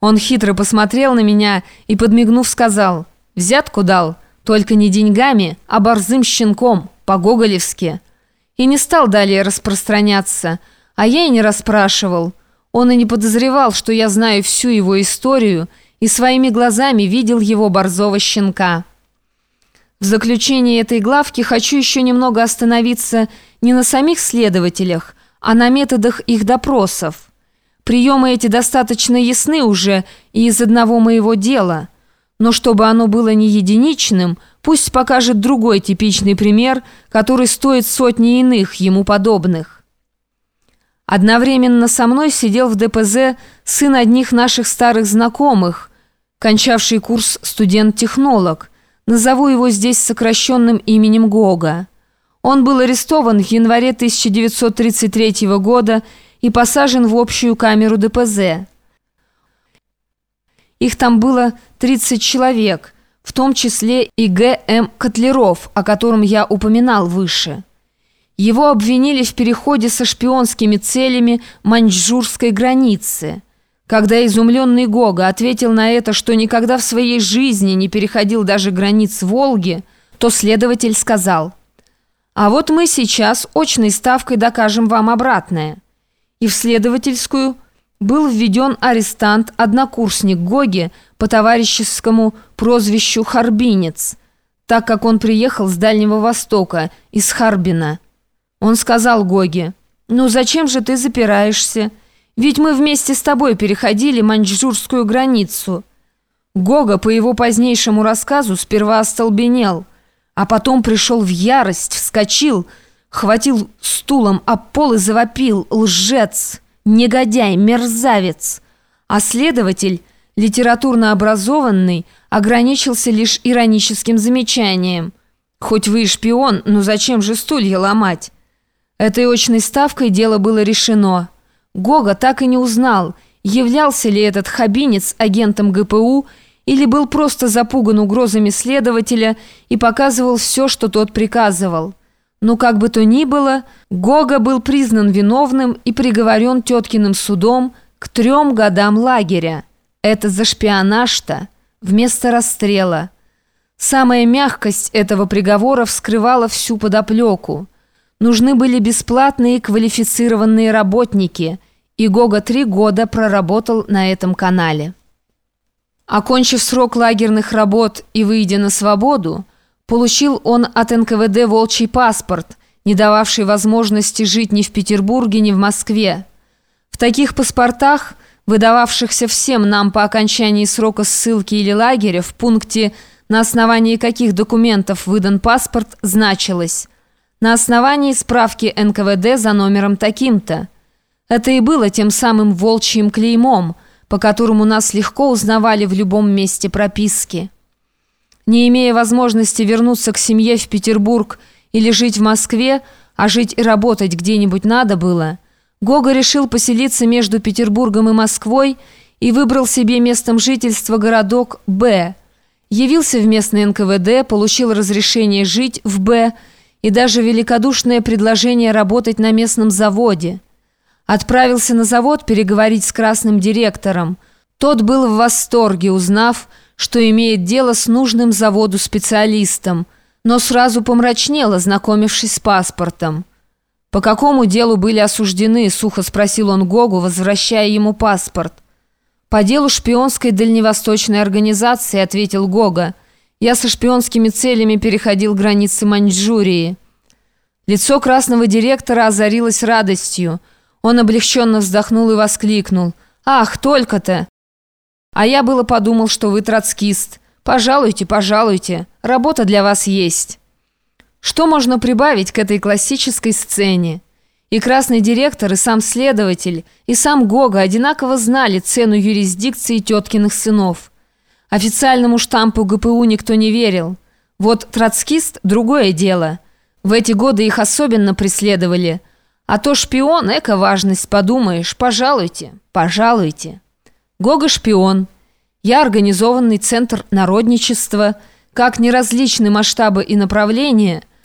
Он хитро посмотрел на меня и, подмигнув, сказал, «Взятку дал, только не деньгами, а борзым щенком, по-гоголевски». И не стал далее распространяться, а я и не расспрашивал. Он и не подозревал, что я знаю всю его историю и своими глазами видел его борзого щенка. В заключение этой главки хочу еще немного остановиться не на самих следователях, а на методах их допросов. Приемы эти достаточно ясны уже и из одного моего дела. Но чтобы оно было не единичным, пусть покажет другой типичный пример, который стоит сотни иных ему подобных. Одновременно со мной сидел в ДПЗ сын одних наших старых знакомых, кончавший курс студент-технолог. Назову его здесь сокращенным именем Гога. Он был арестован в январе 1933 года и посажен в общую камеру ДПЗ. Их там было 30 человек, в том числе и Г.М. Котлеров, о котором я упоминал выше. Его обвинили в переходе со шпионскими целями маньчжурской границы. Когда изумленный Гога ответил на это, что никогда в своей жизни не переходил даже границ Волги, то следователь сказал, «А вот мы сейчас очной ставкой докажем вам обратное» и в следовательскую был введен арестант-однокурсник Гоги по товарищескому прозвищу Харбинец, так как он приехал с Дальнего Востока, из Харбина. Он сказал Гоге, «Ну зачем же ты запираешься? Ведь мы вместе с тобой переходили маньчжурскую границу». Гога по его позднейшему рассказу сперва остолбенел, а потом пришел в ярость, вскочил, хватил стулом об пол и завопил «Лжец! Негодяй! Мерзавец!» А следователь, литературно образованный, ограничился лишь ироническим замечанием. «Хоть вы и шпион, но зачем же стулья ломать?» Этой очной ставкой дело было решено. Гога так и не узнал, являлся ли этот хабинец агентом ГПУ или был просто запуган угрозами следователя и показывал все, что тот приказывал. Но как бы то ни было, Гога был признан виновным и приговорен теткиным судом к трем годам лагеря. Это за шпионаж-то, вместо расстрела. Самая мягкость этого приговора вскрывала всю подоплеку. Нужны были бесплатные квалифицированные работники, и Гога три года проработал на этом канале. Окончив срок лагерных работ и выйдя на свободу, Получил он от НКВД волчий паспорт, не дававший возможности жить ни в Петербурге, ни в Москве. В таких паспортах, выдававшихся всем нам по окончании срока ссылки или лагеря, в пункте «На основании каких документов выдан паспорт» значилось «На основании справки НКВД за номером таким-то». Это и было тем самым волчьим клеймом, по которому нас легко узнавали в любом месте прописки. Не имея возможности вернуться к семье в Петербург или жить в Москве, а жить и работать где-нибудь надо было, Гога решил поселиться между Петербургом и Москвой и выбрал себе местом жительства городок Б. Явился в местный НКВД, получил разрешение жить в Б и даже великодушное предложение работать на местном заводе. Отправился на завод переговорить с красным директором. Тот был в восторге, узнав, что имеет дело с нужным заводу специалистом, но сразу помрачнел, ознакомившись с паспортом. «По какому делу были осуждены?» – сухо спросил он Гогу, возвращая ему паспорт. «По делу шпионской дальневосточной организации», – ответил Гога. «Я со шпионскими целями переходил границы Маньчжурии». Лицо красного директора озарилось радостью. Он облегченно вздохнул и воскликнул. «Ах, только-то! А я было подумал, что вы троцкист. Пожалуйте, пожалуйте, работа для вас есть. Что можно прибавить к этой классической сцене? И красный директор, и сам следователь, и сам Гога одинаково знали цену юрисдикции теткиных сынов. Официальному штампу ГПУ никто не верил. Вот троцкист – другое дело. В эти годы их особенно преследовали. А то шпион – эко-важность, подумаешь, пожалуйте, пожалуйте. Гога шпион. Я организованный центр народничества. Как неразличны масштабы и направления,